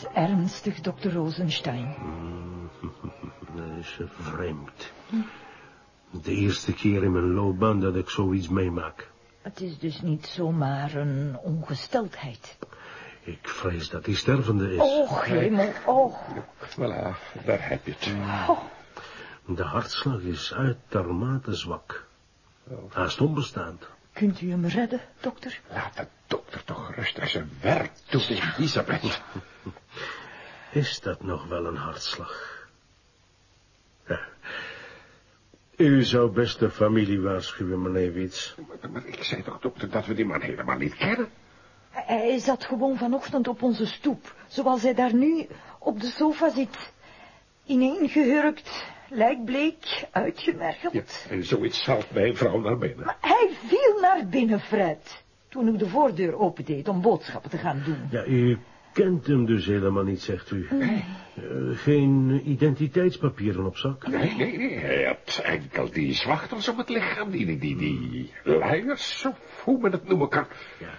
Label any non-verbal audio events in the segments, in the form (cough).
het ernstig, dokter Rosenstein? (laughs) Dat is vreemd. De eerste keer in mijn loopbaan dat ik zoiets meemaak. Het is dus niet zomaar een ongesteldheid. Ik vrees dat hij stervende is. Och, hemel, och. Voilà, daar heb je het. De hartslag is uitermate zwak. Haast onbestaand. Kunt u hem redden, dokter? Laat de dokter toch rustig zijn werk doen, Elisabeth. Is dat nog wel een hartslag? Ja. U zou best de familie waarschuwen, meneer Wiets. Maar, maar ik zei toch, dokter, dat we die man helemaal niet kennen? Hij zat gewoon vanochtend op onze stoep, zoals hij daar nu op de sofa zit. Ineengehurkt, lijkbleek, uitgemergeld. Ja, en zoiets haalt mijn vrouw naar binnen. Maar hij viel naar binnen, Fred, toen ik de voordeur opendeed om boodschappen te gaan doen. Ja, u kent hem dus helemaal niet, zegt u. Eh, geen identiteitspapieren op zak? Nee, nee, nee, hij had enkel die zwachters op het lichaam, die, die, die, die luiers, of hoe men het noemen kan. Ja.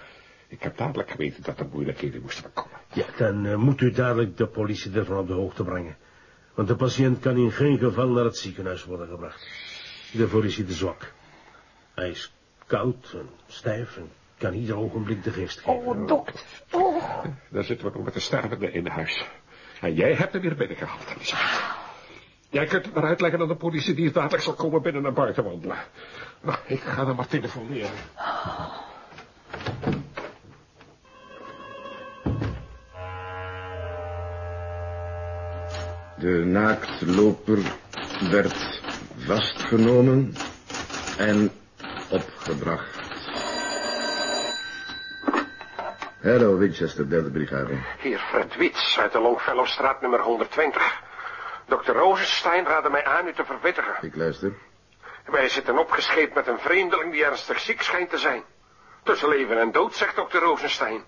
Ik heb dadelijk geweten dat er moeilijkheden moesten komen. Ja, dan eh, moet u dadelijk de politie ervan op de hoogte brengen. Want de patiënt kan in geen geval naar het ziekenhuis worden gebracht. Daarvoor is hij te zwak. Hij is koud en stijf en kan ieder ogenblik de geest geven. Oh, dokter, oh. Daar zitten we nog met de stervende in huis. En jij hebt hem weer binnengehaald, Elisabeth. Jij kunt het maar uitleggen aan de politie die dadelijk zal komen binnen naar buiten wandelen. Nou, ik ga dan maar telefoneren. De naaktloper werd vastgenomen en opgebracht. Hallo, Winchester, derde brigade. Hier Fred Wits uit de Longfellowstraat nummer 120. Dokter Rosenstein raadde mij aan u te verwittigen. Ik luister. Wij zitten opgescheept met een vreemdeling die ernstig ziek schijnt te zijn. Tussen leven en dood, zegt dokter Rosenstein.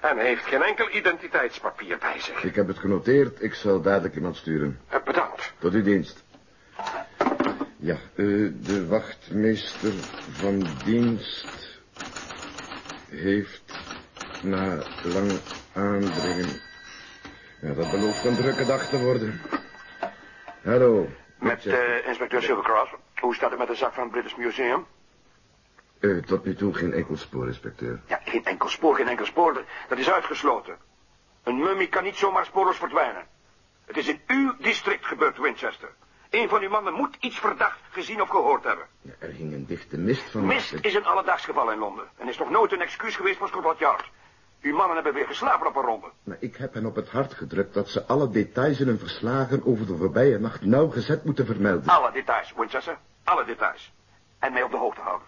En hij heeft geen enkel identiteitspapier bij zich. Ik heb het genoteerd. Ik zal dadelijk iemand sturen. Eh, Bedankt. Tot uw dienst. Ja, eh, de wachtmeester van dienst heeft na lang aandringen... Ja, dat belooft een drukke dag te worden. Hallo. Met uh, inspecteur Silvercross. Hoe staat het met de zak van het British Museum? Eh, tot nu toe geen enkel spoor, inspecteur. Ja, geen enkel spoor, geen enkel spoor. Dat is uitgesloten. Een mummie kan niet zomaar spoorloos verdwijnen. Het is in uw district gebeurd, Winchester. Een van uw mannen moet iets verdacht gezien of gehoord hebben. Ja, er ging een dichte mist van... Mist is een alledaags geval in Londen. En is nog nooit een excuus geweest voor Scotland Yard. Uw mannen hebben weer geslapen op een ronde. Maar ik heb hen op het hart gedrukt dat ze alle details in hun verslagen over de voorbije nacht nauwgezet moeten vermelden. Alle details, Winchester. Alle details. En mij op de hoogte houden.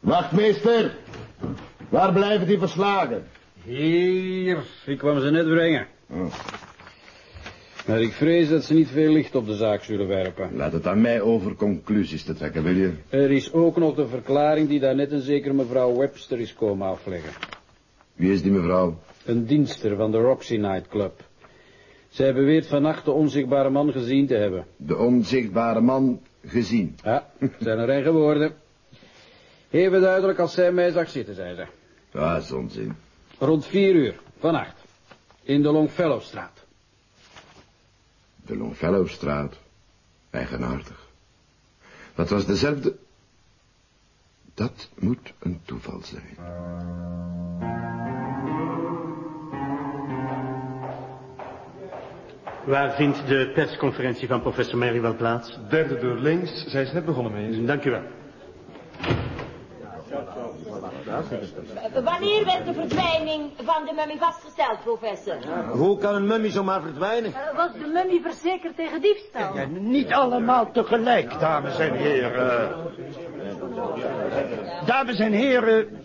Wachtmeester, waar blijven die verslagen? Hier, ik kwam ze net brengen. Oh. Maar ik vrees dat ze niet veel licht op de zaak zullen werpen. Laat het aan mij over conclusies te trekken, wil je? Er is ook nog de verklaring die daarnet een zekere mevrouw Webster is komen afleggen. Wie is die mevrouw? Een dienster van de Roxy Night Club. Zij beweert vannacht de onzichtbare man gezien te hebben. De onzichtbare man gezien. Ja, zijn er eigen woorden. Even duidelijk als zij mij zag zitten, zei ze. Ah, dat is onzin. Rond vier uur, vannacht. In de Longfellowstraat. De Longfellowstraat. Eigenaardig. Dat was dezelfde... Dat moet een toeval zijn. Waar vindt de persconferentie van professor Merriwell plaats? Derde deur links, zij is net begonnen mee. Dank u wel. Wanneer werd de verdwijning van de mummie vastgesteld, professor? Hoe kan een mummie zomaar verdwijnen? Was de mummie verzekerd tegen diefstal? Ja, niet allemaal tegelijk, dames en heren. Dames en heren.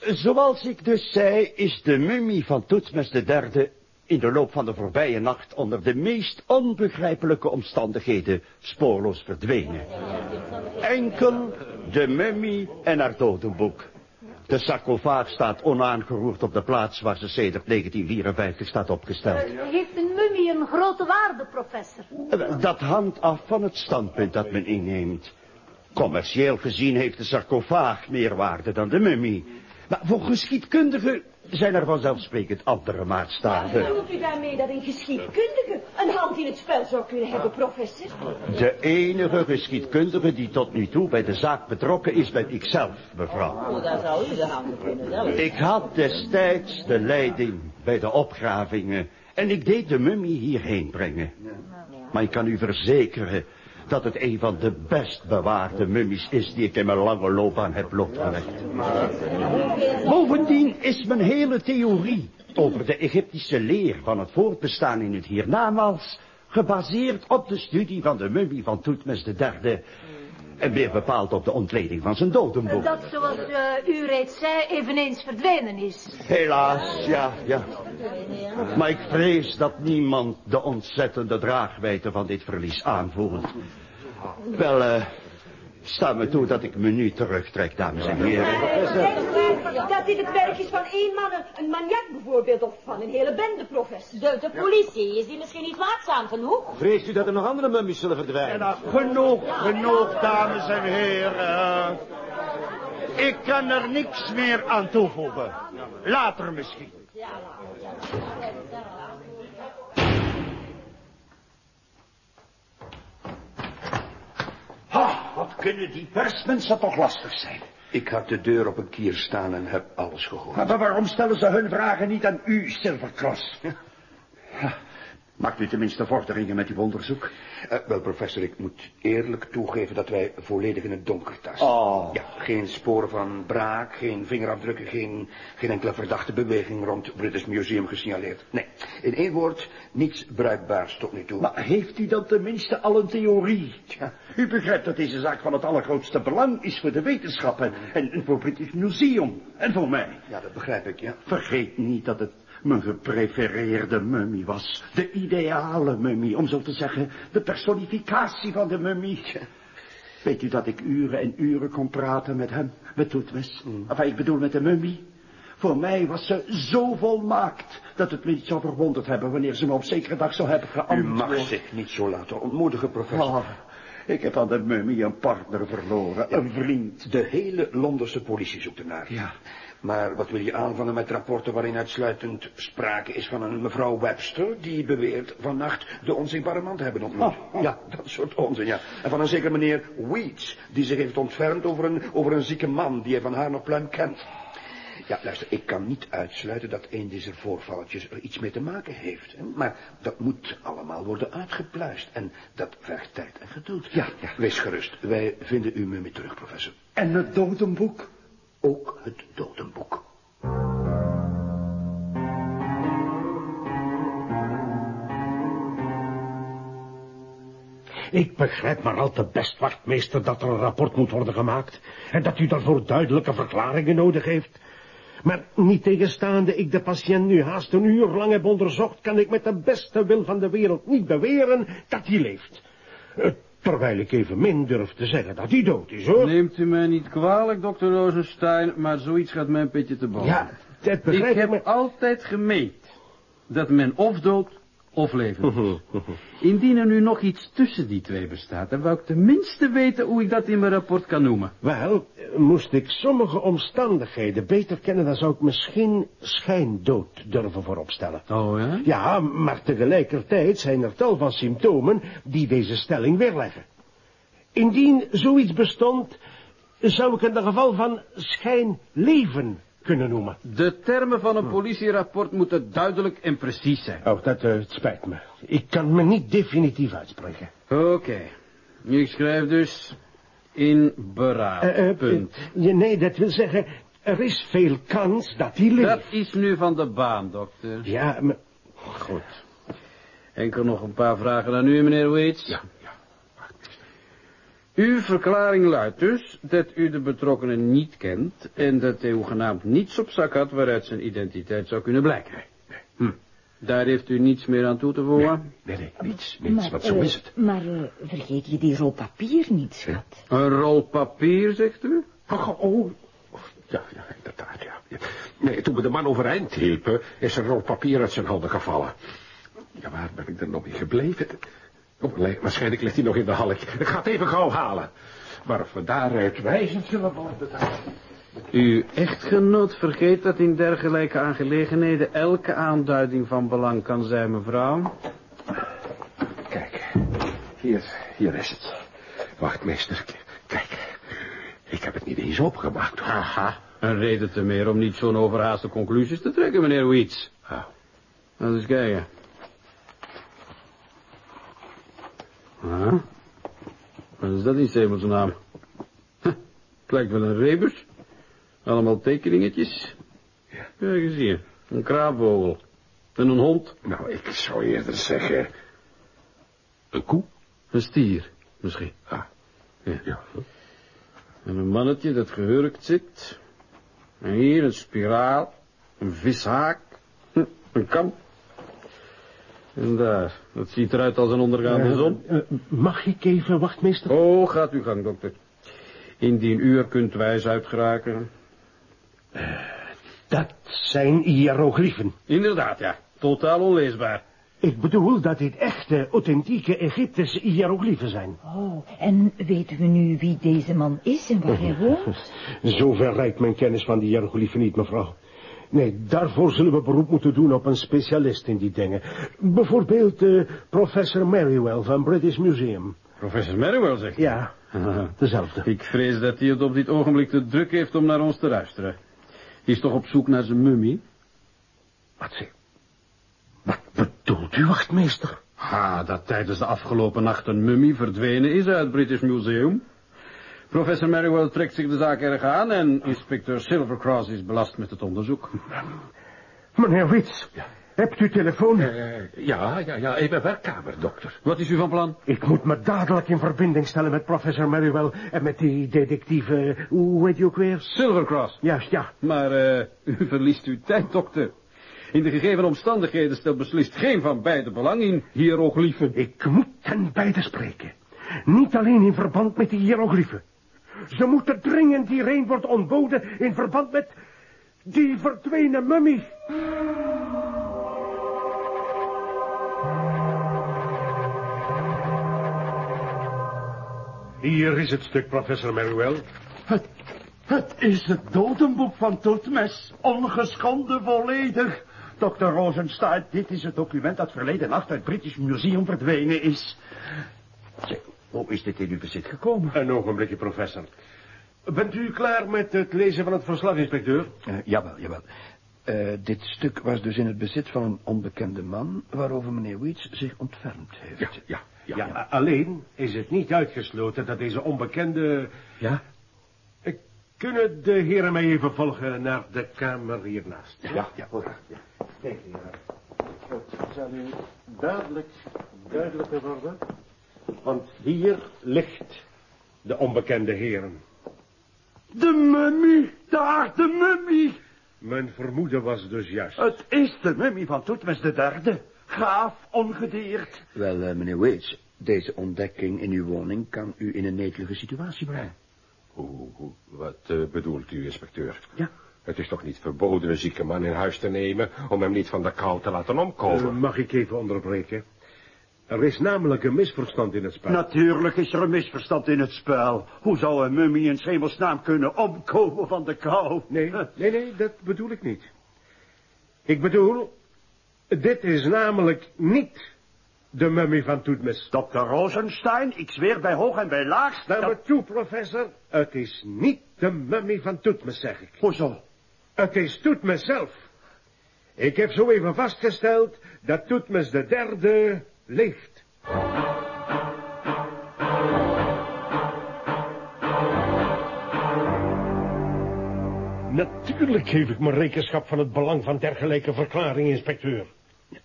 Zoals ik dus zei, is de mummie van Toetsmes de derde in de loop van de voorbije nacht onder de meest onbegrijpelijke omstandigheden spoorloos verdwenen. Enkel de mummie en haar dodenboek. De sarcofaag staat onaangeroerd op de plaats waar ze sedert 1954 staat opgesteld. Heeft een mummie een grote waarde, professor? Dat hangt af van het standpunt dat men inneemt. Commercieel gezien heeft de sarcofaag meer waarde dan de mummie. Maar voor geschiedkundigen zijn er vanzelfsprekend andere maatstaven. Bedoelt u daarmee dat een geschiedkundige een hand in het spel zou kunnen hebben, professor? De enige geschiedkundige die tot nu toe bij de zaak betrokken is, ben ikzelf, mevrouw. Oh, daar zou u de handen kunnen zelf. Ik had destijds de leiding bij de opgravingen en ik deed de mummie hierheen brengen. Maar ik kan u verzekeren dat het een van de best bewaarde mummies is die ik in mijn lange loopbaan heb blootgelegd. Bovendien is mijn hele theorie over de Egyptische leer van het voortbestaan in het hiernamaals gebaseerd op de studie van de mummie van Toetmes III en meer bepaald op de ontleding van zijn dodenboek. Dat, zoals eh, u reeds zei, eveneens verdwenen is. Helaas, ja, ja. Maar ik vrees dat niemand de ontzettende draagwijte van dit verlies aanvoelt. Wel, eh, sta me toe dat ik me nu terugtrek, dames en heren. Dat dit het werk is van één man, een, maniak bijvoorbeeld, of van een hele bende, professor. De, de politie, is die misschien niet waakzaam genoeg? Vreest u dat er nog andere mummies zullen verdwijnen? Nou, genoeg, genoeg, dames en heren. Ik kan er niks meer aan toevoegen. Later misschien. Ha, wat kunnen die persmensen toch lastig zijn. Ik had de deur op een kier staan en heb alles gehoord. Maar waarom stellen ze hun vragen niet aan u, Silvercross? (laughs) Maakt u tenminste vorderingen met uw onderzoek? Eh, wel, professor, ik moet eerlijk toegeven dat wij volledig in het donker tasten. Oh. Ja, geen sporen van braak, geen vingerafdrukken, geen, geen enkele verdachte beweging rond British Museum gesignaleerd. Nee, in één woord, niets bruikbaars tot nu toe. Maar heeft u dan tenminste al een theorie? Tja, u begrijpt dat deze zaak van het allergrootste belang is voor de wetenschap en, en voor British Museum. En voor mij. Ja, dat begrijp ik, ja. Vergeet niet dat het mijn geprefereerde mummie was. De ideale mummie, om zo te zeggen. De personificatie van de mummie. Weet u dat ik uren en uren kon praten met hem, met Toetmes? Mm. Enfin, ik bedoel met de mummie. Voor mij was ze zo volmaakt dat het me niet zou verwonderd hebben wanneer ze me op zekere dag zou hebben U geantwoord. mag zich niet zo laten ontmoedigen, professor. Oh, ik heb aan de mummie een partner verloren, een vriend. De hele Londense politie zoekt ernaar. Ja. Maar wat wil je aanvangen met rapporten waarin uitsluitend sprake is van een mevrouw Webster... die beweert vannacht de onzichtbare man te hebben ontmoet? Oh, (laughs) Ja, dat soort onzin, ja. En van een zekere meneer Weeds... die zich heeft ontfermd over een, over een zieke man die hij van haar nog pluim kent. Ja, luister, ik kan niet uitsluiten dat een deze voorvalletjes er iets mee te maken heeft. Hè? Maar dat moet allemaal worden uitgepluist. En dat vergt tijd en geduld. Ja, ja. Wees gerust, wij vinden u mummie terug, professor. En het dodenboek? Ook het dodenboek. Ik begrijp maar al te best, wachtmeester, dat er een rapport moet worden gemaakt. En dat u daarvoor duidelijke verklaringen nodig heeft. Maar niet tegenstaande ik de patiënt nu haast een uur lang heb onderzocht, kan ik met de beste wil van de wereld niet beweren dat hij leeft. Terwijl ik evenmin durf te zeggen dat hij dood is, hoor. Neemt u mij niet kwalijk, dokter Rosenstein, maar zoiets gaat mijn petje te boven. Ja, dat ik begrijp ik, heb maar... altijd gemeend dat men of dood of levend is. (laughs) Indien er nu nog iets tussen die twee bestaat, dan wou ik tenminste weten hoe ik dat in mijn rapport kan noemen. Wel, moest ik sommige omstandigheden beter kennen, dan zou ik misschien schijndood durven vooropstellen. Oh ja? Ja, maar tegelijkertijd zijn er tal van symptomen die deze stelling weerleggen. Indien zoiets bestond, zou ik het een geval van schijnleven kunnen noemen. De termen van een politierapport moeten duidelijk en precies zijn. Oh, dat het spijt me. Ik kan me niet definitief uitspreken. Oké. Ik schrijf dus in beraad. Punt. eh, nee, dat wil zeggen, er is veel kans dat hij leeft. Dat is nu van de baan, dokter. Ja, maar... Goed. Enkel nog een paar vragen aan u, meneer Waits. Ja, Uw verklaring luidt dus dat u de betrokkenen niet kent... en dat hij hoegenaamd niets op zak had waaruit zijn identiteit zou kunnen blijken. Hm. Daar heeft u niets meer aan toe te voegen? Nee, nee, niets, niets, Maar, want zo eh, is het. Maar eh, vergeet je die rol papier niet, schat. Een rol papier, zegt u? Oh, oh, ja, ja, inderdaad, ja. ja. Nee, toen we de man overeind hielpen, is er een rol papier uit zijn handen gevallen. Ja, waar ben ik er nog in gebleven? Oh, nee, waarschijnlijk ligt hij nog in de hal. Ik ga het even gauw halen. waarop we daaruit wijzend zullen worden. Uw echtgenoot vergeet dat in dergelijke aangelegenheden elke aanduiding van belang kan zijn, mevrouw. Kijk, hier, hier is het. Wachtmeester, k- kijk. Ik heb het niet eens opgemaakt, hoor. Aha, een reden te meer om niet zo'n overhaaste conclusies te trekken, meneer Weeds. Ah. Laat eens kijken. Ah, wat is dat in Semels naam? Huh, het lijkt wel een rebus. Allemaal tekeningetjes. Ja. Kijk eens hier. Een kraapvogel. En een hond. Nou, ik zou eerder zeggen... Een koe? Een stier, misschien. Ah, Ja. ja. En een mannetje dat gehurkt zit. En hier een spiraal. Een vishaak. Hm, Een kam. En daar. Dat ziet eruit als een ondergaande Eh, zon. eh, mag ik even, wachtmeester? Oh, gaat uw gang, dokter. Indien u er kunt wijs uit geraken. Dat zijn hieroglyphen. Inderdaad, ja. Totaal onleesbaar. Ik bedoel dat dit echte, authentieke Egyptische hieroglyphen zijn. Oh, en weten we nu wie deze man is en waar hij woont? (laughs) Zover reikt mijn kennis van die hieroglyphen niet, mevrouw. Nee, daarvoor zullen we beroep moeten doen op een specialist in die dingen. Bijvoorbeeld eh, professor Merriwell van British Museum. Professor Merriwell, zegt u? Ja, (laughs) dezelfde. Ik vrees dat hij het op dit ogenblik te druk heeft om naar ons te luisteren. Hij is toch op zoek naar zijn mummie? Wat zeg? Wat bedoelt u, wachtmeester? Ha, dat tijdens de afgelopen nacht een mummie verdwenen is uit het British Museum. Professor Merriwell trekt zich de zaak erg aan en inspecteur Silvercross is belast met het onderzoek. Meneer Wits, hebt u telefoon? Eh, ja, ja, ja, in mijn werkkamer, dokter. Wat is u van plan? Ik moet me dadelijk in verbinding stellen met professor Merriwell en met die detectieve, hoe heet u ook weer? Silvercross. Juist, ja. Maar eh, u verliest uw tijd, dokter. In de gegeven omstandigheden stelt beslist geen van beide belang in hieroglyphen. Ik moet ten beide spreken. Niet alleen in verband met die hieroglyphen. Ze moeten dringend hierheen worden ontboden in verband met die verdwenen mummie. Hier is het stuk, professor Merriwell. Het, het is het dodenboek van Toetmes. Ongeschonden volledig. Dr. Rosenstein, dit is het document dat verleden nacht uit het British Museum verdwenen is. Hoe is dit in uw bezit gekomen? Een ogenblikje, professor. Bent u klaar met het lezen van het verslag, inspecteur? Eh, jawel, jawel. Eh, dit stuk was dus in het bezit van een onbekende man... waarover meneer Weeds zich ontfermd heeft. Ja, ja, ja. Ja, alleen is het niet uitgesloten dat deze onbekende... Ja? Eh, Kunnen de heren mij even volgen naar de kamer hiernaast? Ja, ja. Kijk, heren. Het zal u dadelijk duidelijker worden. Want hier ligt de onbekende heren. De mummie, daar de mummie. Mijn vermoeden was dus juist. Het is de mummie van Toetmes de derde. Gaaf, ongedeerd. Wel, eh, meneer Weeds, deze ontdekking in uw woning... kan u in een netelige situatie brengen. Hoe, hoe, wat eh, bedoelt u, inspecteur? Ja. Het is toch niet verboden een zieke man in huis te nemen... om hem niet van de kou te laten omkomen? Eh, mag ik even onderbreken? Er is namelijk een misverstand in het spel. Natuurlijk is er een misverstand in het spel. Hoe zou een mummie in schemelsnaam kunnen omkomen van de kou? Nee, nee, nee, dat bedoel ik niet. Ik bedoel, dit is namelijk niet de mummie van Toetmes. Dr. Rosenstein, ik zweer bij hoog en bij laag... Sta dat- me toe, professor. Het is niet de mummie van Toetmes, zeg ik. Hoezo? Het is Toetmes zelf. Ik heb zo even vastgesteld dat Toetmes de derde leeft. Natuurlijk geef ik me rekenschap van het belang van dergelijke verklaring, inspecteur.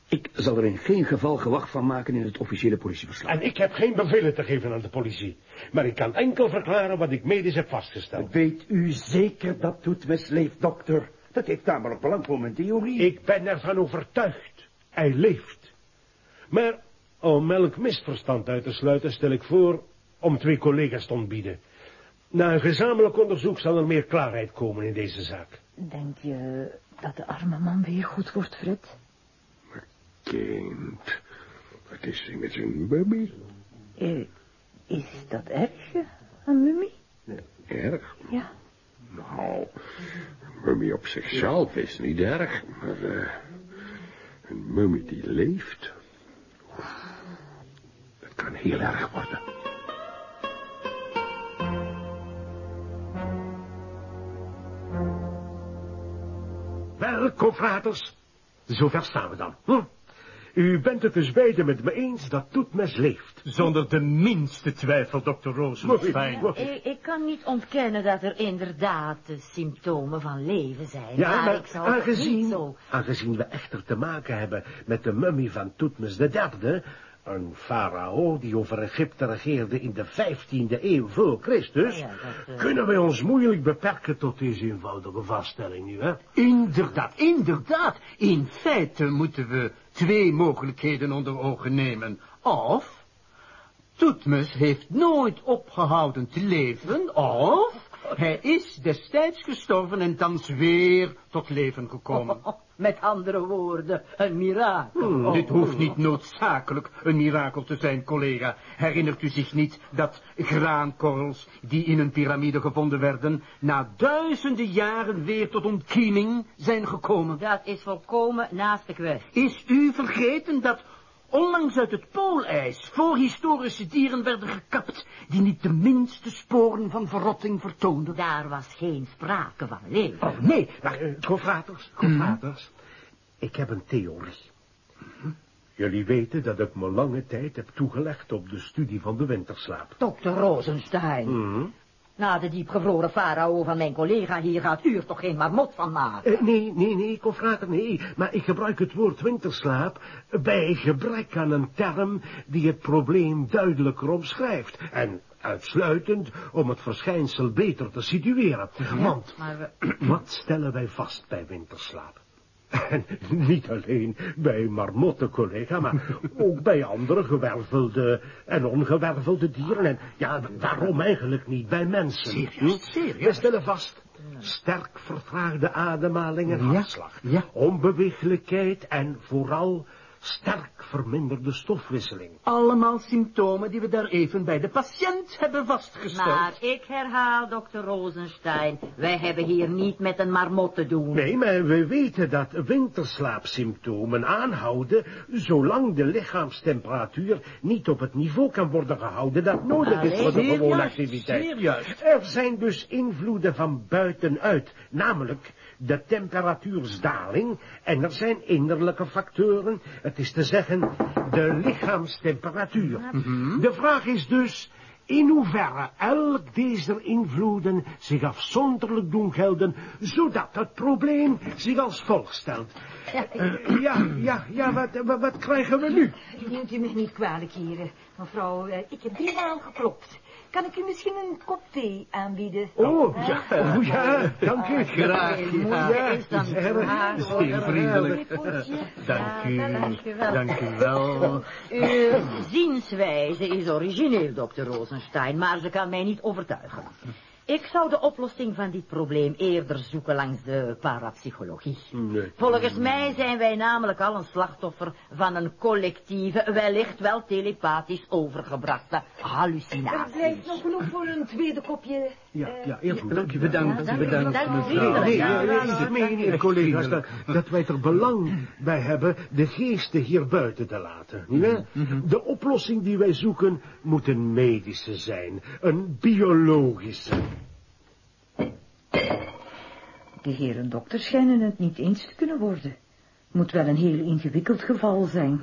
Ik zal er in geen geval gewacht van maken in het officiële politieverslag. En ik heb geen bevelen te geven aan de politie. Maar ik kan enkel verklaren wat ik medisch heb vastgesteld. Weet u zeker dat Toetmes leeft, dokter? Dat heeft namelijk belang voor mijn theorie. Ik ben ervan overtuigd. Hij leeft. Maar om elk misverstand uit te sluiten stel ik voor om twee collega's te ontbieden. Na een gezamenlijk onderzoek zal er meer klaarheid komen in deze zaak. Denk je dat de arme man weer goed wordt, Fred? Kind, wat is er met zijn baby? Eh, is dat erg? Een mummie? Erg? Ja. Nou, een mummie op zichzelf is niet erg, maar eh, een mummie die leeft, dat kan heel erg worden. Wel, confraters, zover staan we dan. Hm? U bent het dus beiden met me eens dat Toetmes leeft. Zonder de minste twijfel, dokter Rosenstein. Ik, ik kan niet ontkennen dat er inderdaad symptomen van leven zijn. Ja, maar, maar ik zou het aangezien, niet zo... aangezien we echter te maken hebben met de mummie van Toetmes III, een farao die over Egypte regeerde in de vijftiende eeuw voor Christus, Ja, dat, eh, kunnen wij ons moeilijk beperken tot deze eenvoudige vaststelling nu, hè? Inderdaad, inderdaad. In feite moeten we twee mogelijkheden onder ogen nemen. Of Toetmus heeft nooit opgehouden te leven, of hij is destijds gestorven en thans weer tot leven gekomen. (laughs) Met andere woorden, een mirakel. Dit hoeft niet noodzakelijk een mirakel te zijn, collega. Herinnert u zich niet dat graankorrels die in een piramide gevonden werden, na duizenden jaren weer tot ontkiening zijn gekomen? Dat is volkomen naast de kwestie. Is u vergeten dat onlangs uit het poolijs voorhistorische dieren werden gekapt die niet de minste sporen van verrotting vertoonden? Daar was geen sprake van leven. Oh, nee, maar, uh, confraters, confraters, ik heb een theorie. Jullie weten dat ik me lange tijd heb toegelegd op de studie van de winterslaap. Dokter Rosenstein. Mhm. Na de diepgevroren farao van mijn collega hier gaat u er toch geen marmot van maken? Eh, nee, nee, nee, confrater, nee. Maar ik gebruik het woord winterslaap bij gebrek aan een term die het probleem duidelijker omschrijft. En uitsluitend om het verschijnsel beter te situeren. Want, Maar (clears throat) wat stellen wij vast bij winterslaap? En (laughs) niet alleen bij marmotten, collega, maar (laughs) ook bij andere gewervelde en ongewervelde dieren. En ja, waarom eigenlijk niet bij mensen? Serieus, Hm? serieus? We stellen vast, sterk vertraagde ademhaling en hartslag, ja. onbeweeglijkheid en vooral sterk verminderde stofwisseling. Allemaal symptomen die we daar even bij de patiënt hebben vastgesteld. Maar ik herhaal, dokter Rosenstein, wij hebben hier niet met een marmot te doen. Nee, maar we weten dat winterslaapsymptomen aanhouden zolang de lichaamstemperatuur niet op het niveau kan worden gehouden dat nodig is voor de gewone activiteit. zeer juist. Er zijn dus invloeden van buitenuit, namelijk de temperatuursdaling en er zijn innerlijke factoren, het is te zeggen de lichaamstemperatuur. De vraag is dus in hoeverre elk deze invloeden zich afzonderlijk doen gelden, zodat het probleem zich als volgt stelt. Eh, ja, ja, ja, wat, wat, wat krijgen we nu? Neemt u me niet kwalijk, heren. Mevrouw, eh, ik heb drie maal geklopt. Kan ik u misschien een kop thee aanbieden? Oh, ja, oh, ja, dank u. Graag, ja. Ja, is dan. Zeer vriendelijk. Dank u, dank u wel. dank u wel. Uw zienswijze is origineel, dokter Rosenstein, maar ze kan mij niet overtuigen. Ik zou de oplossing van dit probleem eerder zoeken langs de parapsychologie. Nee. Volgens mij zijn wij namelijk al een slachtoffer van een collectieve, wellicht wel telepathisch overgebrachte Er hallucinatie. blijft nog genoeg voor een tweede kopje. Ja, eh, ja, heel goed. Dank u, bedankt, dank u, bedankt, dank u. mevrouw. Nee, nee, nee, collega's, dat, dat wij er belang bij hebben de geesten hier buiten te laten. nietwaar? De oplossing die wij zoeken moet een medische zijn, een biologische. De heren dokter schijnen het niet eens te kunnen worden. Moet wel een heel ingewikkeld geval zijn.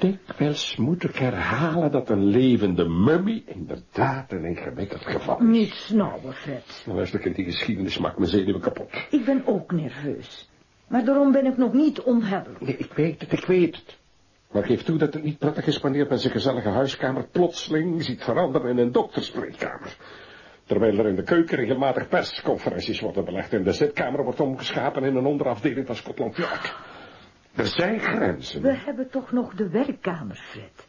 Dikwijls moet ik herhalen dat een levende mummie inderdaad een ingewikkeld geval is. Niet snauwen, Fred. Luister, kind, die geschiedenis maakt mijn zenuwen kapot. Ik ben ook nerveus. Maar daarom ben ik nog niet onhebbelijk. Nee, ik weet het, ik weet het. Maar geef toe dat het niet prettig is wanneer men zijn gezellige huiskamer plotseling ziet veranderen in een dokterspreekkamer. Terwijl er in de keuken regelmatig persconferenties worden belegd en de zitkamer wordt omgeschapen in een onderafdeling van Scotland Yard. Er zijn grenzen. We hebben toch nog de werkkamer, Fred.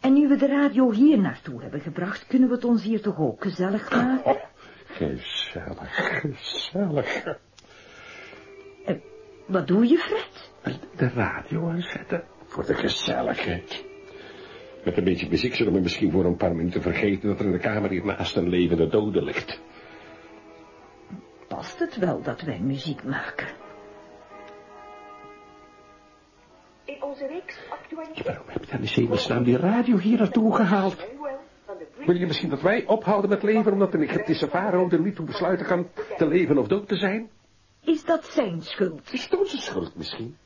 En nu we de radio hier naartoe hebben gebracht, kunnen we het ons hier toch ook gezellig maken? Oh, gezellig, gezellig. Eh, wat doe je, Fred? De radio aanzetten voor de gezelligheid. Met een beetje muziek zullen we misschien voor een paar minuten vergeten dat er in de kamer hier naast een levende dode ligt. Past het wel dat wij muziek maken? In onze reeks actualiteit... Waarom heb je dan de hemelsnaam die radio hier naartoe gehaald? Wil je misschien dat wij ophouden met leven omdat een Egyptische farao er niet toe besluiten kan te leven of dood te zijn? Is dat zijn schuld? Is het onze schuld misschien?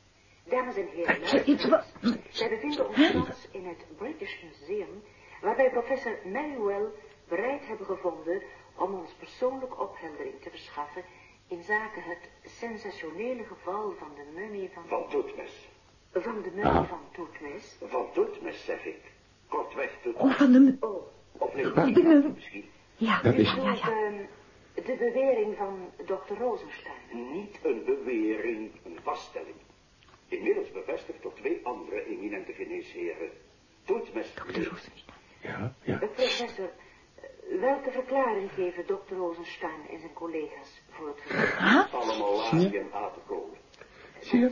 Dames en heren, iets wat... wij bevinden ons in het British Museum, waar wij professor Manuel bereid hebben gevonden om ons persoonlijke opheldering te verschaffen in zaken het sensationele geval van de mummie van... Van Toetmes. Van de mummie van Toetmes. Van Toetmes, zeg ik. Kortweg Toetmes. Oh, van de... Oh, Of nee, Van de mummie. misschien. Ja, Dat is... bedoelt, ehm, de bewering van dokter Rosenstein. Niet een bewering, een vaststelling. Inmiddels bevestigd door twee andere eminente geneesheren. Toetmes Ja, ja. Eh, Professor, eh, welke verklaring geven dokter Rosenstein en zijn collega's voor het geval? Allemaal laag en apenkool. Zie je?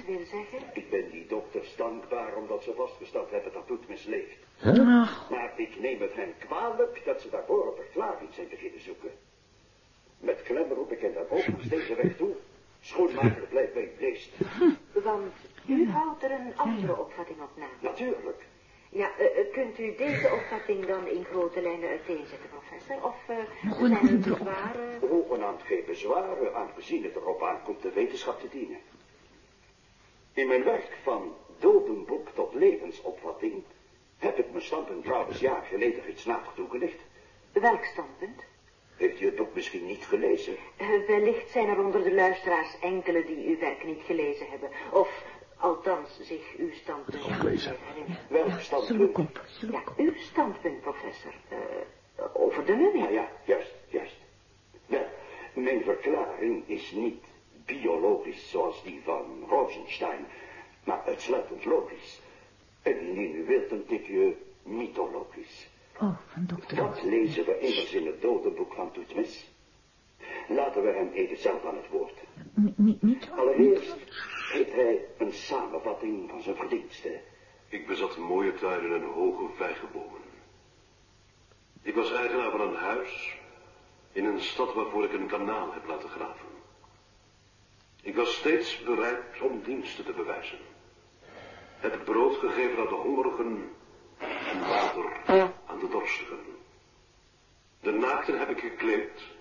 Ik ben die dokters dankbaar omdat ze vastgesteld hebben dat Toetmes leeft. Ach, Maar ik neem het hen kwalijk dat ze daarvoor een verklaring zijn beginnen zoeken. Met klem roep ik hen dan ook nog deze weg toe. Schoenmaker blijft bij uw leest. want u houdt er een andere opvatting op na. Natuurlijk. Ja, eh, eh, kunt u deze opvatting dan in grote lijnen uiteenzetten, professor? Of eh, Nog zijn een er bezwaren? Hoegenaamd geen bezwaren, aangezien het erop aankomt de wetenschap te dienen. In mijn werk van dodenboek tot levensopvatting heb ik mijn standpunt trouwens jaar geleden iets nader toegelicht. Welk standpunt? Heeft u het boek misschien niet gelezen? Eh, wellicht zijn er onder de luisteraars enkele die uw werk niet gelezen hebben. Of althans zich uw standpunt niet lezen. meer herinneren. Welk standpunt? op, Ja, uw standpunt, professor. Eh, over de mummie. Ja, ja, juist, juist. Wel, mijn verklaring is niet biologisch zoals die van Rosenstein, maar uitsluitend logisch. En indien u wilt een tikje mythologisch. Oh, van dokter Dat lezen we immers in het dodenboek van Toetmis. Laten we hem even zelf aan het woord. Niet, niet, niet Allereerst geeft hij een samenvatting van zijn verdiensten. Ik bezat mooie tuinen en hoge vijgenbomen. Ik was eigenaar van een huis in een stad waarvoor ik een kanaal heb laten graven. Ik was steeds bereid om diensten te bewijzen. Heb ik brood gegeven aan de hongerigen en water aan de dorstigen. De naakten heb ik gekleed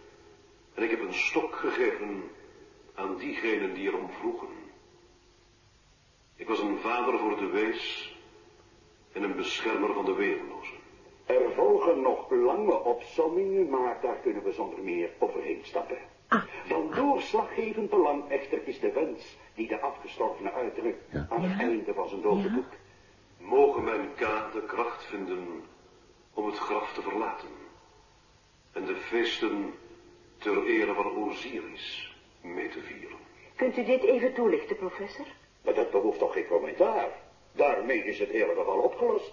en ik heb een stok gegeven aan diegenen die erom vroegen. Ik was een vader voor de wees en een beschermer van de weerlozen. Er volgen nog lange opsommingen, maar daar kunnen we zonder meer overheen stappen. Van doorslaggevend belang echter is de wens die de afgestorvene uitdrukt aan het einde van zijn dodenboek. Mogen mijn K de kracht vinden om het graf te verlaten en de feesten ter ere van Osiris mee te vieren. Kunt u dit even toelichten, professor? Maar dat behoeft toch geen commentaar. Daarmee is het hele geval opgelost.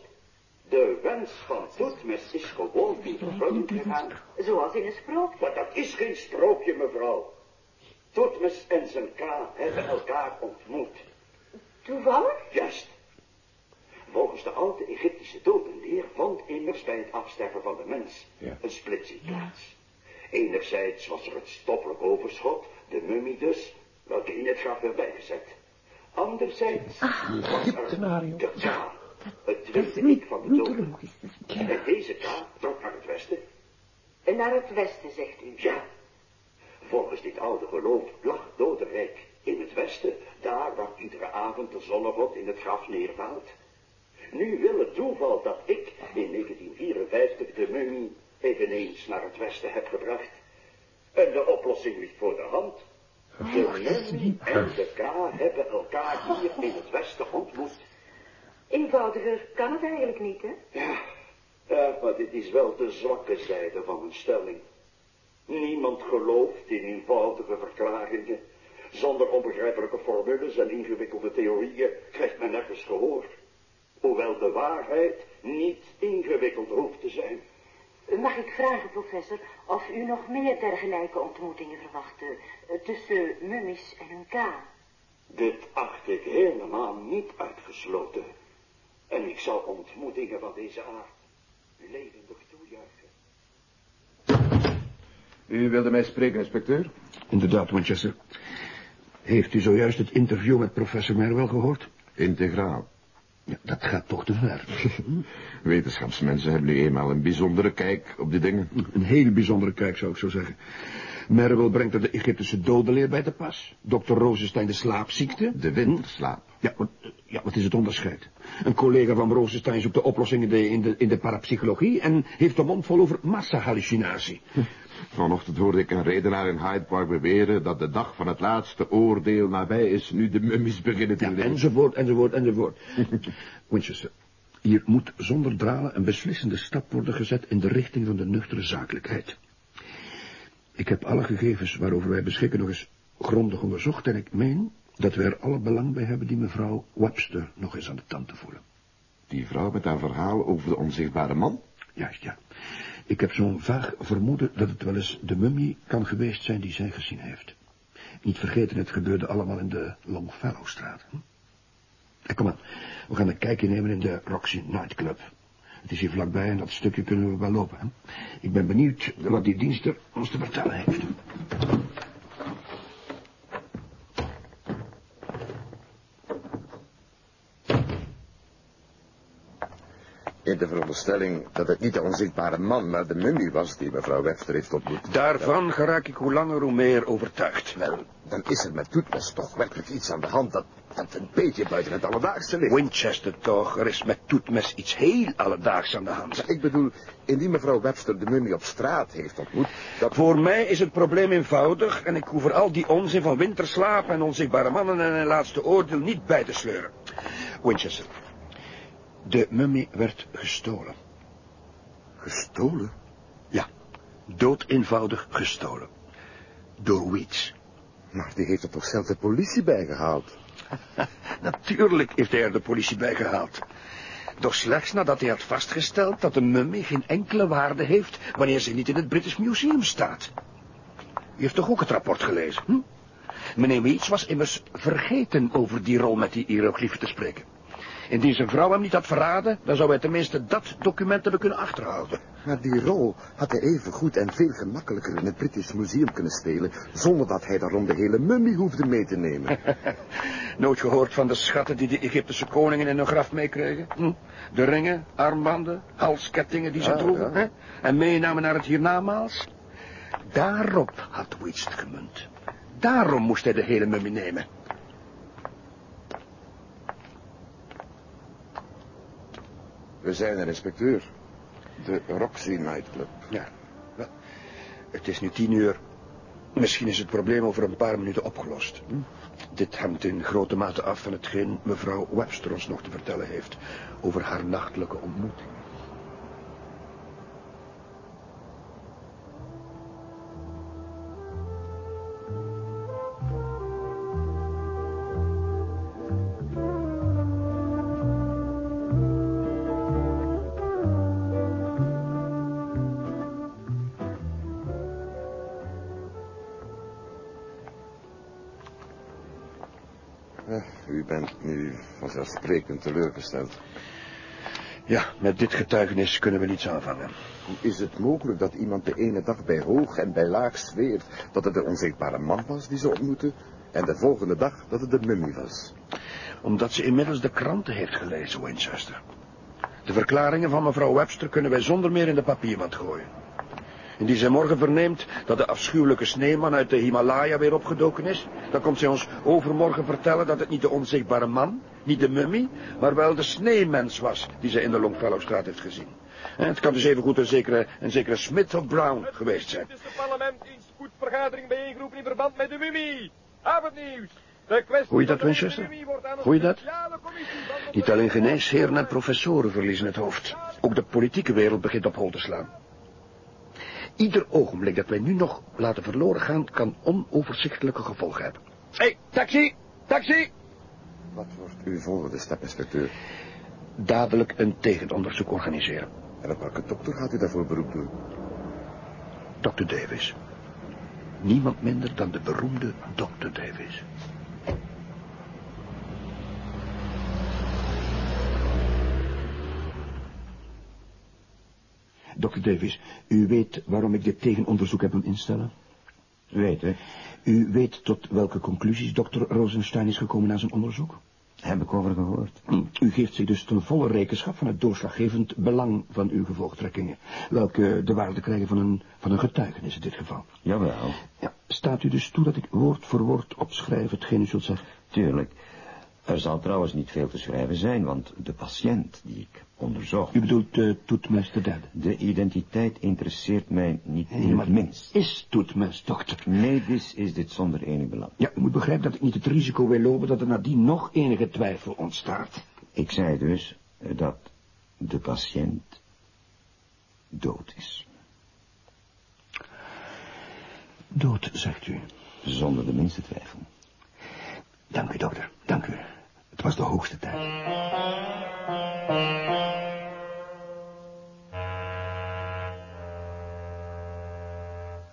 De wens van Toetmes is gewoon in vervulling gegaan. Zoals in een sprookje. Maar dat is geen sprookje, mevrouw. Toetmes en zijn K hebben elkaar ontmoet. Toevallig? Juist. Volgens de oude Egyptische dodenleer vond immers bij het afsterven van de mens een splitsing plaats. Enerzijds was er het stoffelijk overschot, de mummie dus, welke in het graf werd bijgezet. Anderzijds was er de K, het tweede ik van de doden. En deze K trok naar het westen. En naar het westen, zegt u? Ja. Volgens dit oude geloof lag dodenrijk in het westen, daar waar iedere avond de zonnegod in het graf neerdaalt. Nu wil het toeval dat ik in 1954 de mummie eveneens naar het westen heb gebracht. En de oplossing ligt voor de hand. De mummie en de K hebben elkaar hier in het westen ontmoet. Eenvoudiger kan het eigenlijk niet, hè? Ja, ja, maar dit is wel de zwakke zijde van mijn stelling. Niemand gelooft in eenvoudige verklaringen. Zonder onbegrijpelijke formules en ingewikkelde theorieën krijgt men nergens gehoor. Hoewel de waarheid niet ingewikkeld hoeft te zijn. Mag ik vragen, professor, of u nog meer dergelijke ontmoetingen verwacht eh, tussen mummies en hun K? Dit acht ik helemaal niet uitgesloten. En ik zal ontmoetingen van deze aard levendig toejuichen. U wilde mij spreken, inspecteur? Inderdaad, Winchester. Heeft u zojuist het interview met professor Merwell gehoord? Integraal. Ja, dat gaat toch te ver. (laughs) Wetenschapsmensen hebben nu eenmaal een bijzondere kijk op die dingen. Een heel bijzondere kijk, zou ik zo zeggen. Merwell brengt er de Egyptische dodenleer bij te pas. Dr. Rosenstein de slaapziekte. De winterslaap. Ja, wat, ja, wat is het onderscheid? Een collega van Rosenstein zoekt de oplossing in de, in de, in de parapsychologie... en heeft de mond vol over massahallucinatie. (laughs) Vanochtend hoorde ik een redenaar in Hyde Park beweren dat de dag van het laatste oordeel nabij is, nu de mummies beginnen te Ja, leven. enzovoort, enzovoort, enzovoort. (laughs) Winchester, hier moet zonder dralen een beslissende stap worden gezet in de richting van de nuchtere zakelijkheid. Ik heb alle gegevens waarover wij beschikken nog eens grondig onderzocht en ik meen dat we er alle belang bij hebben die mevrouw Webster nog eens aan de tand te voelen. Die vrouw met haar verhaal over de onzichtbare man? Juist, ja. Ik heb zo'n vaag vermoeden dat het wel eens de mummie kan geweest zijn die zij gezien heeft. Niet vergeten, het gebeurde allemaal in de Longfellowstraat. Hm? Eh, kom aan, we gaan een kijkje nemen in de Roxy Nightclub. Het is hier vlakbij en dat stukje kunnen we wel lopen. Hè? Ik ben benieuwd wat die dienster ons te vertellen heeft. De veronderstelling dat het niet de onzichtbare man, maar de mummie was die mevrouw Webster heeft ontmoet. Daarvan geraak ik hoe langer hoe meer overtuigd. Wel, dan is er met Toetmes toch werkelijk iets aan de hand dat, dat een beetje buiten het alledaagse ligt. Winchester toch, er is met Toetmes iets heel alledaags aan de hand. Ja, ik bedoel, indien mevrouw Webster de mummie op straat heeft ontmoet, dat... Voor mij is het probleem eenvoudig en ik hoef er al die onzin van winterslaap en onzichtbare mannen en een laatste oordeel niet bij te sleuren. Winchester, de mummie werd gestolen. Gestolen? Ja, dood eenvoudig gestolen. Door Weeds. Maar die heeft er toch zelf de politie bijgehaald? (laughs) Natuurlijk heeft hij er de politie bij gehaald. Doch slechts nadat hij had vastgesteld dat de mummie geen enkele waarde heeft wanneer ze niet in het British Museum staat. U heeft toch ook het rapport gelezen, hm? Meneer Weeds was immers vergeten over die rol met die hieroglyphen te spreken. Indien zijn vrouw hem niet had verraden, dan zou hij tenminste dat document hebben kunnen achterhouden. Maar die rol had hij even goed en veel gemakkelijker in het British Museum kunnen spelen, zonder dat hij daarom de hele mummie hoefde mee te nemen. (laughs) Nooit gehoord van de schatten die de Egyptische koningen in hun graf meekregen? Hm? De ringen, armbanden, halskettingen die ze Ja, droegen, ja. En meenamen naar het hiernamaals? Daarop had het gemunt. Daarom moest hij de hele mummie nemen. We zijn er, inspecteur. De Roxy Nightclub. Ja, het is nu tien uur. Misschien is het probleem over een paar minuten opgelost. Hm? Dit hangt in grote mate af van hetgeen mevrouw Webster ons nog te vertellen heeft over haar nachtelijke ontmoeting. Teleurgesteld. Ja, met dit getuigenis kunnen we niets aanvangen. Hoe is het mogelijk dat iemand de ene dag bij hoog en bij laag zweert dat het de onzichtbare man was die ze ontmoette, en de volgende dag dat het de mummie was? Omdat ze inmiddels de kranten heeft gelezen, Winchester. De verklaringen van mevrouw Webster kunnen wij zonder meer in de papiermand gooien. Indien zij morgen verneemt dat de afschuwelijke sneeuwman uit de Himalaya weer opgedoken is, dan komt zij ons overmorgen vertellen dat het niet de onzichtbare man, niet de mummie, maar wel de sneemens was die zij in de Longfellowstraat heeft gezien. En het kan dus evengoed een zekere, een zekere Smith of Brown geweest zijn. Het parlement in spoedvergadering bijeengeroepen in verband met de mummie. Avondnieuws. Hoor je dat, Winchester? Hoor je dat? Niet alleen geneesheren en professoren verliezen het hoofd. Ook de politieke wereld begint op hol te slaan. Ieder ogenblik dat wij nu nog laten verloren gaan, kan onoverzichtelijke gevolgen hebben. Hé, hey, taxi! Taxi! Wat wordt uw volgende stap, inspecteur? Dadelijk een tegenonderzoek organiseren. En op welke dokter gaat u daarvoor beroep doen? Dr. Davis. Niemand minder dan de beroemde Dr. Davis. Dr. Davis, u weet waarom ik dit tegenonderzoek heb willen instellen? Weet, hè? U weet tot welke conclusies dokter Rosenstein is gekomen na zijn onderzoek? Heb ik over gehoord. Hm, U geeft zich dus ten volle rekenschap van het doorslaggevend belang van uw gevolgtrekkingen, welke de waarde krijgen van een, van een getuigenis in dit geval. Jawel. Ja, staat u dus toe dat ik woord voor woord opschrijf hetgeen u zult zeggen? Tuurlijk. Er zal trouwens niet veel te schrijven zijn, want de patiënt die ik onderzocht... U bedoelt uh, Toetmes de derde? De identiteit interesseert mij niet Nee, in het minst. Is Toetmes, dokter? Medisch is dit zonder enig belang. Ja, u moet begrijpen dat ik niet het risico wil lopen dat er nadien nog enige twijfel ontstaat. Ik zei dus dat de patiënt dood is. Dood, zegt u. Zonder de minste twijfel. Dank u, dokter. Dank u. Het was de hoogste tijd.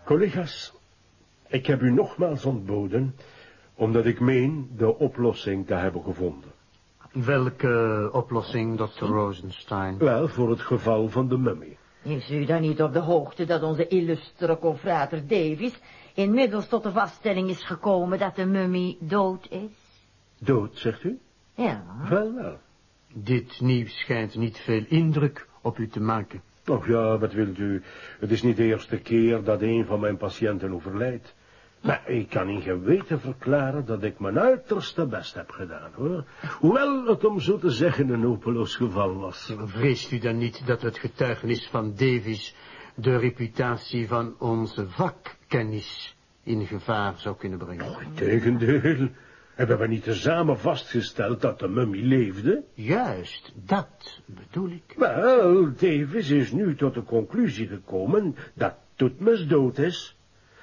Collega's, ik heb u nogmaals ontboden, omdat ik meen de oplossing te hebben gevonden. Welke oplossing, dokter Rosenstein? Wel, voor het geval van de mummie. Is u dan niet op de hoogte dat onze illustre confrater Davies inmiddels tot de vaststelling is gekomen dat de mummie dood is? Dood, zegt u? Ja. Wel, wel. Dit nieuws schijnt niet veel indruk op u te maken. Och ja, wat wilt u? Het is niet de eerste keer dat een van mijn patiënten overlijdt. Maar ik kan in geweten verklaren dat ik mijn uiterste best heb gedaan, hoor. Hoewel het om zo te zeggen een hopeloos geval was. Vreest u dan niet dat het getuigenis van Davies de reputatie van onze vakkennis in gevaar zou kunnen brengen? Tegendeel. Hebben we niet tezamen vastgesteld dat de mummie leefde? Juist, dat bedoel ik. Wel, Davis is nu tot de conclusie gekomen dat Toetmes dood is.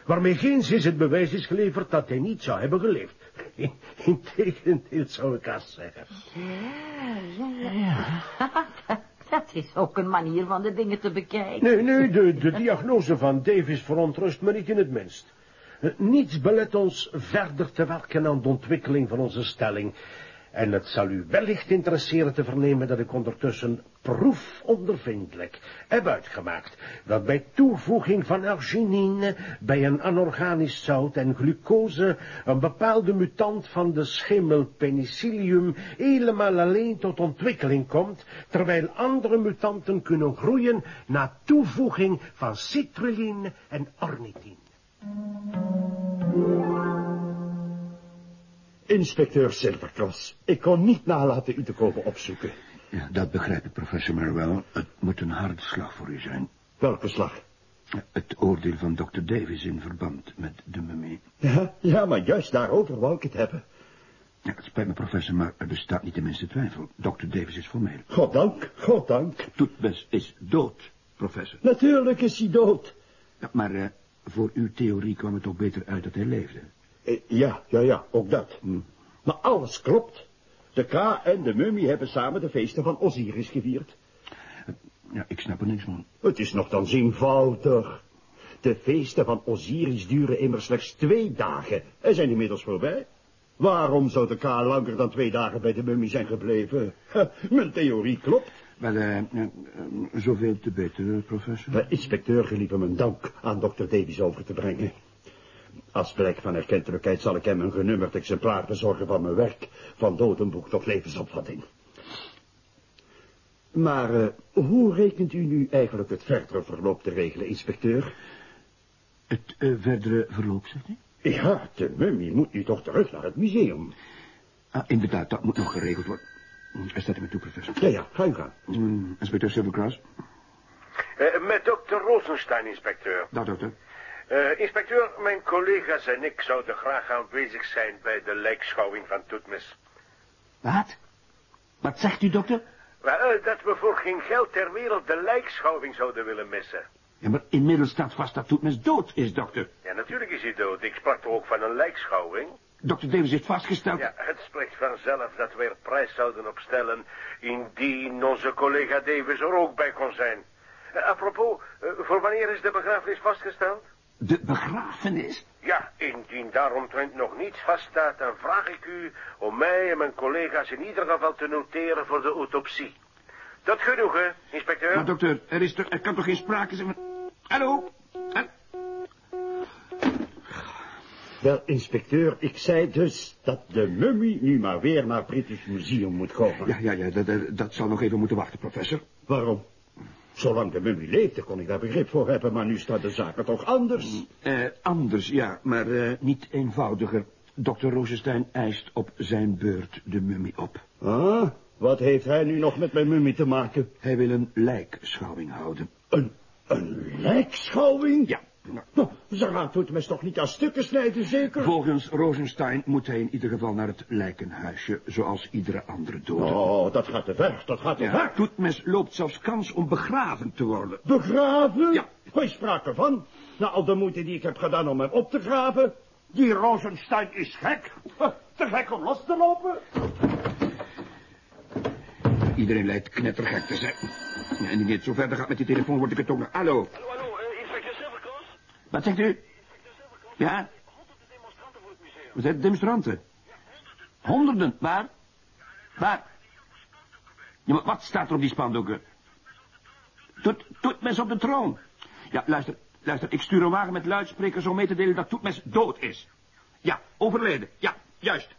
Waarmee geen is het bewijs is geleverd dat hij niet zou hebben geleefd. In, integendeel zou ik haast zeggen. Ja, ja. (laughs) dat is ook een manier van de dingen te bekijken. Nee, nee, de, de diagnose van Davis verontrust me niet in het minst. Niets belet ons verder te werken aan de ontwikkeling van onze stelling. En het zal u wellicht interesseren te vernemen dat ik ondertussen proefondervindelijk heb uitgemaakt dat bij toevoeging van arginine bij een anorganisch zout en glucose een bepaalde mutant van de schimmel penicillium helemaal alleen tot ontwikkeling komt, terwijl andere mutanten kunnen groeien na toevoeging van citrulline en ornithine. Inspecteur Silvercross, ik kon niet nalaten u te komen opzoeken. Ja, dat begrijp ik, professor Marwell. Het moet een harde slag voor u zijn. Welke slag? Het oordeel van dokter Davis in verband met de mummie. Ja, ja, maar juist daarover wou ik het hebben. Ja, het spijt me, professor, maar er bestaat niet de minste twijfel. Dokter Davis is formeel. Goddank, goddank. Toetbes is dood, professor. Natuurlijk is hij dood. Ja, maar eh, voor uw theorie kwam het ook beter uit dat hij leefde. Eh, ja, ja, ja, ook dat. Maar alles klopt. De K en de mummie hebben samen de feesten van Osiris gevierd. Ja, ik snap er niks van. Het is nog dan eenvoudig. De feesten van Osiris duren immers slechts twee dagen en zijn inmiddels voorbij. Waarom zou de K langer dan twee dagen bij de mummie zijn gebleven? Ha, Mijn theorie klopt. Wel, eh, eh, eh, zoveel te beter, professor. De inspecteur gelieve mijn dank aan dokter Davies over te brengen. Als blijk van erkentelijkheid zal ik hem een genummerd exemplaar bezorgen van mijn werk, van dodenboek tot levensopvatting. Maar eh, hoe rekent u nu eigenlijk het verdere verloop te regelen, inspecteur? Het eh, verdere verloop, zegt u? Ja, de mummie moet nu toch terug naar het museum. Ah, inderdaad, dat moet nog geregeld worden. Er staat u me toe, professor. Ja, ja, ga u gaan. Mm, inspecteur Silvercross. Eh, met dokter Rosenstein, inspecteur. Dag, dokter. Eh, inspecteur, mijn collega's en ik zouden graag aanwezig zijn bij de lijkschouwing van Toetmes. Wat? Wat zegt u, dokter? Wel, eh, dat we voor geen geld ter wereld de lijkschouwing zouden willen missen. Ja, maar inmiddels staat vast dat Toetmes dood is, dokter. Ja, natuurlijk is hij dood. Ik sprak toch ook van een lijkschouwing? Dokter Davis heeft vastgesteld... Ja, het spreekt vanzelf dat we er prijs zouden op stellen... indien onze collega Davis er ook bij kon zijn. Eh, apropos, eh, voor wanneer is de begrafenis vastgesteld? De begrafenis? Ja, indien daaromtrent nog niets vaststaat... dan vraag ik u om mij en mijn collega's in ieder geval te noteren voor de autopsie. Dat genoeg, hè, inspecteur? Maar dokter, er, is toch, er kan toch geen sprake zijn van... Hallo? Ha- Wel, inspecteur, ik zei dus dat de mummie nu maar weer naar het British Museum moet komen. Ja, ja, ja, dat, dat, dat zal nog even moeten wachten, professor. Waarom? Zolang de mummie leefde kon ik daar begrip voor hebben, maar nu staat de zaak er toch anders. Eh, anders, ja, maar eh, niet eenvoudiger. Dokter Rosenstein eist op zijn beurt de mummie op. Ah, wat heeft hij nu nog met mijn mummie te maken? Hij wil een lijkschouwing houden. Een, een lijkschouwing? Ja. Nou, ze gaan Toetmes toch niet aan stukken snijden, zeker? Volgens Rosenstein moet hij in ieder geval naar het lijkenhuisje, zoals iedere andere dode. Oh, dat gaat te ver, dat gaat te Ja, ver. Toetmes loopt zelfs kans om begraven te worden. Begraven? Ja. Geen sprake van. Na al de moeite die ik heb gedaan om hem op te graven. Die Rosenstein is gek. Te gek om los te lopen. Iedereen lijkt knettergek te zijn. En indien het zo verder gaat met die telefoon, word ik het ook nog... Hallo, Hallo, hallo, eh, inspecteur Silvercross? Wat zegt u? Ja? Wat zijn demonstranten? Honderden, waar? Waar? Ja, maar wat staat er op die spandoeken? Toet, Toetmes op de troon. Ja, luister, luister, ik stuur een wagen met luidsprekers om mee te delen dat Toetmes dood is. Ja, overleden, ja, juist.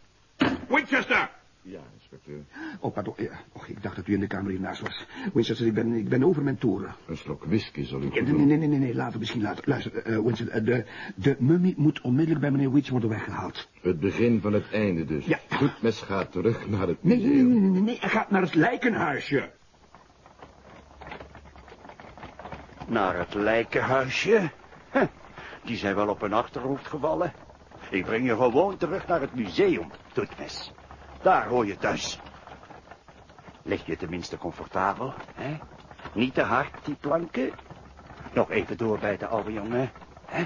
Winchester! Ja, inspecteur. Oh, pardon, ja. Och, ik dacht dat u in de kamer hiernaast was. Winchester, ik ben, ik ben over mijn toren. Een slok whisky zal Ja, goed nee, nee, nee, nee, nee, later, misschien later. Luister, eh Winston, eh, de, de mummie moet onmiddellijk bij meneer Weeds worden weggehaald. Het begin van het einde dus. Ja. Toetmes gaat terug naar het Nee, nee, museum. nee, nee, nee, nee, hij gaat naar het lijkenhuisje. Naar het lijkenhuisje? Huh, die zijn wel op hun achterhoofd gevallen. Ik breng je gewoon terug naar het museum, Toetmes. Daar hoor je thuis. Lig je tenminste comfortabel, hè? Niet te hard, die planken. Nog even doorbijten, oude jongen, hè?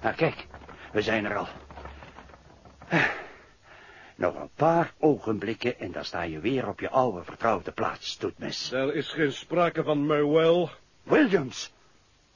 Nou, kijk, we zijn er al. Nog een paar ogenblikken en dan sta je weer op je oude vertrouwde plaats, Toetmes. Er is geen sprake van Manuel. Williams,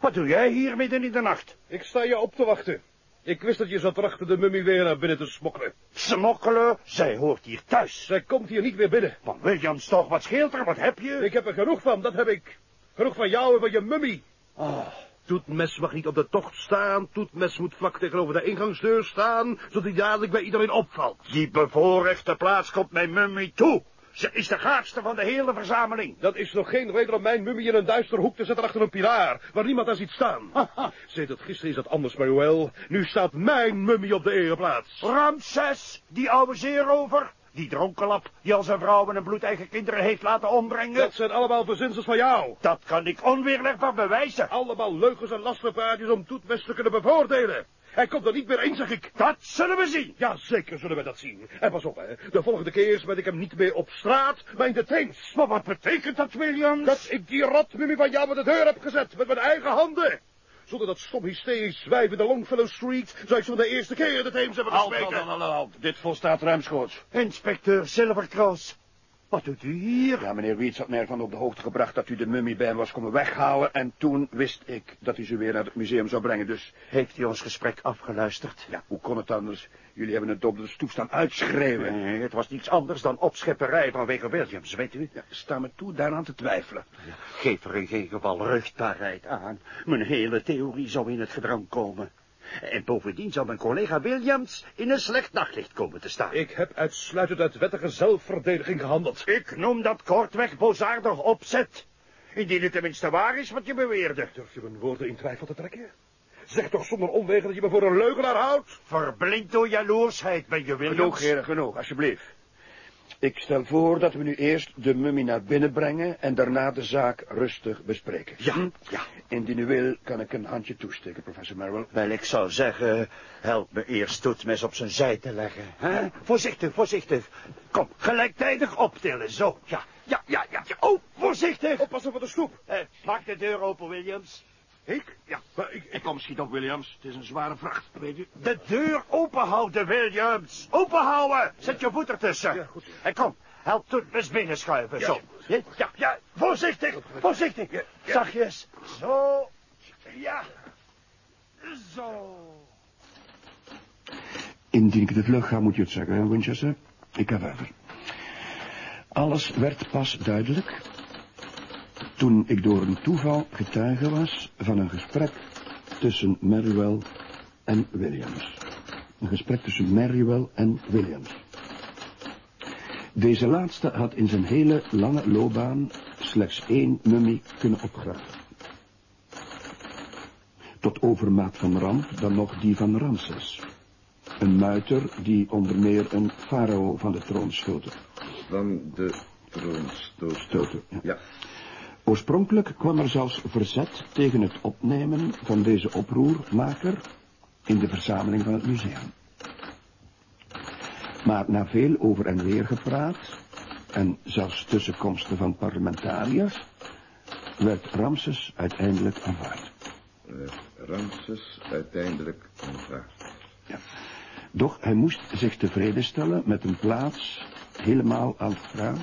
wat doe jij hier midden in de nacht? Ik sta je op te wachten. Ik wist dat je zou trachten de mummie weer naar binnen te smokkelen. Smokkelen, zij hoort hier thuis. Zij komt hier niet meer binnen. Van Williams toch, wat scheelt er, wat heb je? Ik heb er genoeg van, dat heb ik. Genoeg van jou en van je mummie. Oh, Toetmes mag niet op de tocht staan. Toetmes moet vlak tegenover de ingangsdeur staan, zodat hij dadelijk bij iedereen opvalt. die bevoorrechte plaats komt mijn mummie toe. Ze is de gaafste van de hele verzameling. Dat is nog geen reden om mijn mummie in een duister hoek te zetten achter een pilaar, waar niemand haar ziet staan. Sinds het gisteren is dat anders, Manuel. Nu staat mijn mummie op de ereplaats. Ramses, die oude zeerover, die dronkenlap die al zijn vrouwen en bloedeigen kinderen heeft laten ombrengen. Dat zijn allemaal verzinsels van jou. Dat kan ik onweerlegbaar bewijzen. Allemaal leugens en lasterpraatjes om Toetmes te kunnen bevoordelen. Hij komt er niet meer in, zeg ik. Dat zullen we zien. Ja, zeker zullen we dat zien. En pas op, hè. De volgende keer smet ik hem niet meer op straat, maar in de Thames. Maar wat betekent dat, Williams? Dat ik die rotmummie van jou aan de deur heb gezet, met mijn eigen handen. Zonder dat stom hysterisch zwijf in de Longfellow Street, zou ik zo de eerste keer in de Thames hebben gesmeten. halt, halt, halt, halt. Dit volstaat ruimschoots. Inspecteur Silvercross, wat doet u hier? Ja, meneer Weeds had mij ervan op de hoogte gebracht dat u de mummie bij hem was komen weghalen. En toen wist ik dat u ze weer naar het museum zou brengen, dus... Heeft u ons gesprek afgeluisterd? Ja, hoe kon het anders? Jullie hebben het op de stoep staan uitschreeuwen. Nee, het was niets anders dan opschepperij vanwege Williams, weet u? Ja, sta me toe daaraan te twijfelen. Geef er in geen geval ruchtbaarheid aan. Mijn hele theorie zou in het gedrang komen. En bovendien zou mijn collega Williams in een slecht daglicht komen te staan. Ik heb uitsluitend uit wettige zelfverdediging gehandeld. Ik noem dat kortweg bozaardig opzet. Indien het tenminste waar is wat je beweerde. Durf je mijn woorden in twijfel te trekken? Zeg toch zonder omwegen dat je me voor een leugenaar houdt? Verblind door jaloersheid ben je Williams. Genoeg, heren, genoeg, alsjeblieft. Ik stel voor dat we nu eerst de mummie naar binnen brengen en daarna de zaak rustig bespreken. Ja, Hm? ja. Indien u wil, kan ik een handje toesteken, professor Merrill. Wel, ik zou zeggen, help me eerst Toetmes op zijn zij te leggen. Hè? Voorzichtig, voorzichtig. Kom, gelijktijdig optillen, zo. Ja, ja, ja, ja. ja. Oh, voorzichtig. Oppassen voor de stoep. Eh, maak de deur open, Williams. Ik? Ja, maar ik, ik kom schiet op, Williams. Het is een zware vracht, weet u. De deur openhouden, Williams. Openhouden. Zet je voet ertussen. Ja, goed. En kom, help Toetmes binnenschuiven, Ja, zo. Ja, ja, ja, voorzichtig, voorzichtig. Zachtjes. Zo. Ja. Zo. Indien ik de vlug ga, moet je het zeggen, hè, Winchester. Ik ga verder. Alles werd pas duidelijk Toen ik door een toeval getuige was van een gesprek tussen Merriwell en Williams. Een gesprek tussen Merriwell en Williams. Deze laatste had in zijn hele lange loopbaan slechts één mummie kunnen opgraven. Tot overmaat van ramp dan nog die van Ramses. Een muiter die onder meer een farao van de troon stootte. Van de troon. Ja. ja. Oorspronkelijk kwam er zelfs verzet tegen het opnemen van deze oproermaker in de verzameling van het museum. Maar na veel over en weer gepraat, en zelfs tussenkomsten van parlementariërs, werd Ramses uiteindelijk aanvaard. Ramses uiteindelijk aanvaard. Ja. Doch hij moest zich tevreden stellen met een plaats helemaal achteraan.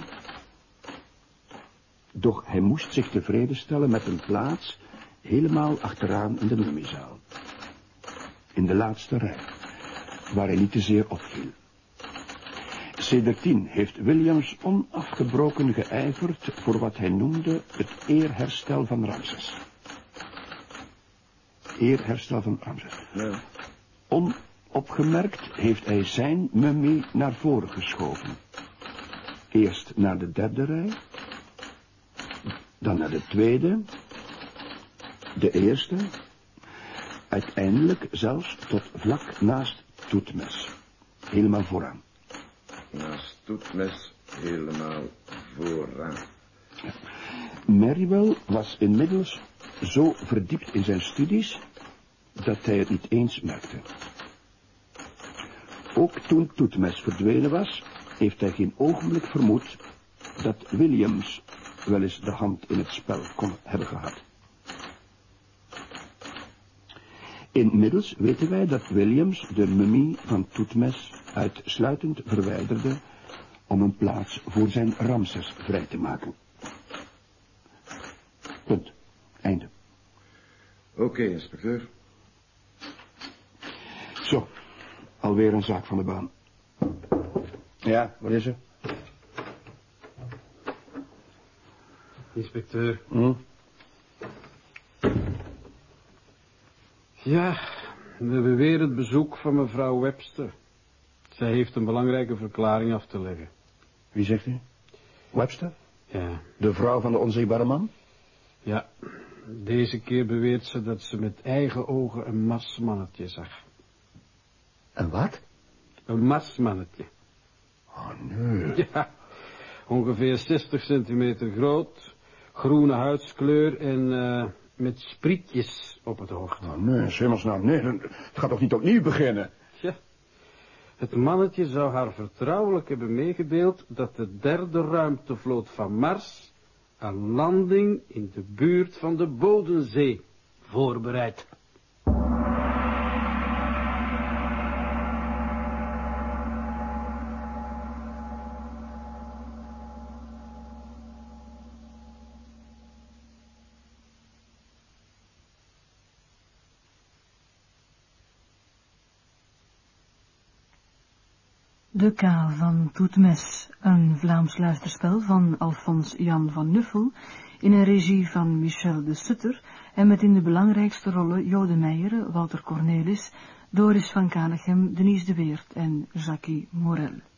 Doch hij moest zich tevreden stellen met een plaats helemaal achteraan in de mummiezaal. In de laatste rij, waar hij niet te zeer opviel. Sedertien heeft Williams onafgebroken geijverd voor wat hij noemde het eerherstel van Ramses. Eerherstel van Ramses. Ja. Onopgemerkt heeft hij zijn mummie naar voren geschoven. Eerst naar de derde rij, dan naar de tweede, de eerste, uiteindelijk zelfs tot vlak naast Toetmes, helemaal vooraan. Naast Toetmes helemaal vooraan. Merriwell was inmiddels zo verdiept in zijn studies dat hij het niet eens merkte. Ook toen Toetmes verdwenen was, heeft hij geen ogenblik vermoed dat Williams wel eens de hand in het spel kon hebben gehad. Inmiddels weten wij dat Williams de mummie van Toetmes uitsluitend verwijderde om een plaats voor zijn Ramses vrij te maken. Punt. Einde. Oké, inspecteur. Zo, alweer een zaak van de baan. Ja, wat is er? Inspecteur. Hm? Ja, we hebben weer het bezoek van mevrouw Webster. Zij heeft een belangrijke verklaring af te leggen. Wie zegt u? Webster? Ja. De vrouw van de onzichtbare man? Ja, deze keer beweert ze dat ze met eigen ogen een marsmannetje zag. Een wat? Een marsmannetje. Oh, nee. Ja, ongeveer 60 centimeter groot, groene huidskleur en uh, met sprietjes op het hoofd. Oh, nee, nou, nee, het gaat toch niet opnieuw beginnen? Ja. Het mannetje zou haar vertrouwelijk hebben meegedeeld dat de derde ruimtevloot van Mars een landing in de buurt van de Bodensee voorbereidt. K van Toetmes, een Vlaams luisterspel van Alfons Jan van Nuffel, in een regie van Michel de Sutter en met in de belangrijkste rollen Jode Meijer, Walter Cornelis, Doris van Kanegem, Denise de Weert en Jackie Morel.